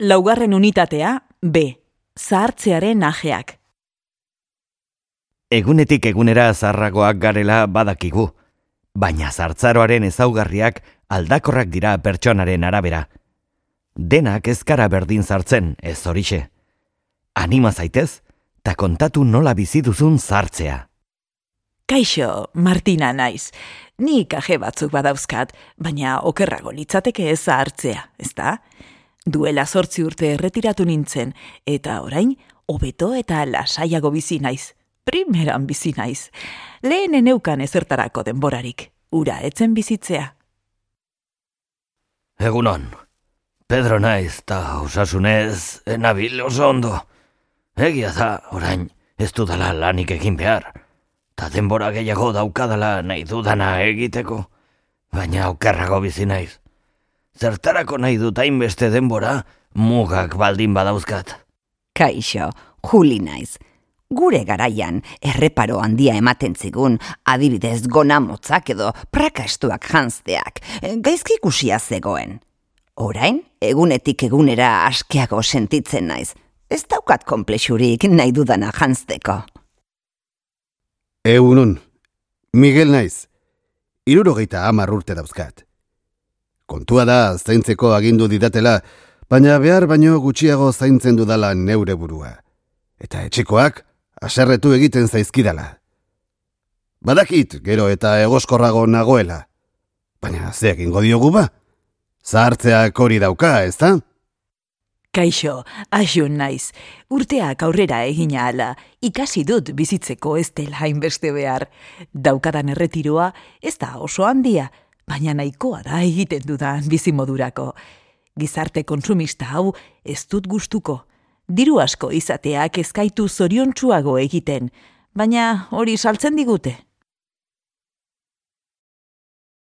Laugarren unitatea, B. Zahartzearen ajeak. Egunetik egunera zarragoak garela badakigu, baina zartzaroaren ezaugarriak aldakorrak dira pertsonaren arabera. Denak ezkara berdin zartzen, ez horixe. Anima zaitez, ta kontatu nola bizi duzun zartzea. Kaixo, Martina naiz. Ni kaje batzuk badauzkat, baina okerrago litzateke ez zahartzea, ezta? Duela zortzi urte erretiratu nintzen, eta orain, hobeto eta lasaiago bizi naiz. Primeran bizi naiz. Lehen eneukan ezertarako denborarik. Ura etzen bizitzea. Egunon, Pedro naiz eta osasunez enabil oso ondo. Egia da, orain, ez dudala lanik egin behar. Ta denbora gehiago daukadala nahi dudana egiteko. Baina okerrago bizi naiz. Zertarako nahi dut hainbeste denbora, mugak baldin badauzkat. Kaixo, Juli naiz. Gure garaian, erreparo handia ematen zigun, adibidez gona motzak edo prakastuak janzteak, gaizki ikusia zegoen. Orain, egunetik egunera askeago sentitzen naiz. Ez daukat komplexurik nahi dudana janzteko. Egunon, Miguel naiz, irurogeita hamar urte dauzkat. Kontua da, zaintzeko agindu didatela, baina behar baino gutxiago zaintzen dudala neure burua. Eta etxekoak, aserretu egiten zaizkidala. Badakit, gero eta egoskorrago nagoela. Baina ze egingo diogu ba? Zahartzeak hori dauka, ez da? Kaixo, asun naiz. Urteak aurrera egina ala, ikasi dut bizitzeko ez dela hainbeste behar. Daukadan erretiroa ez da oso handia, baina nahikoa da egiten dudan bizimodurako. Gizarte kontsumista hau ez dut gustuko. Diru asko izateak ezkaitu zoriontsuago egiten, baina hori saltzen digute.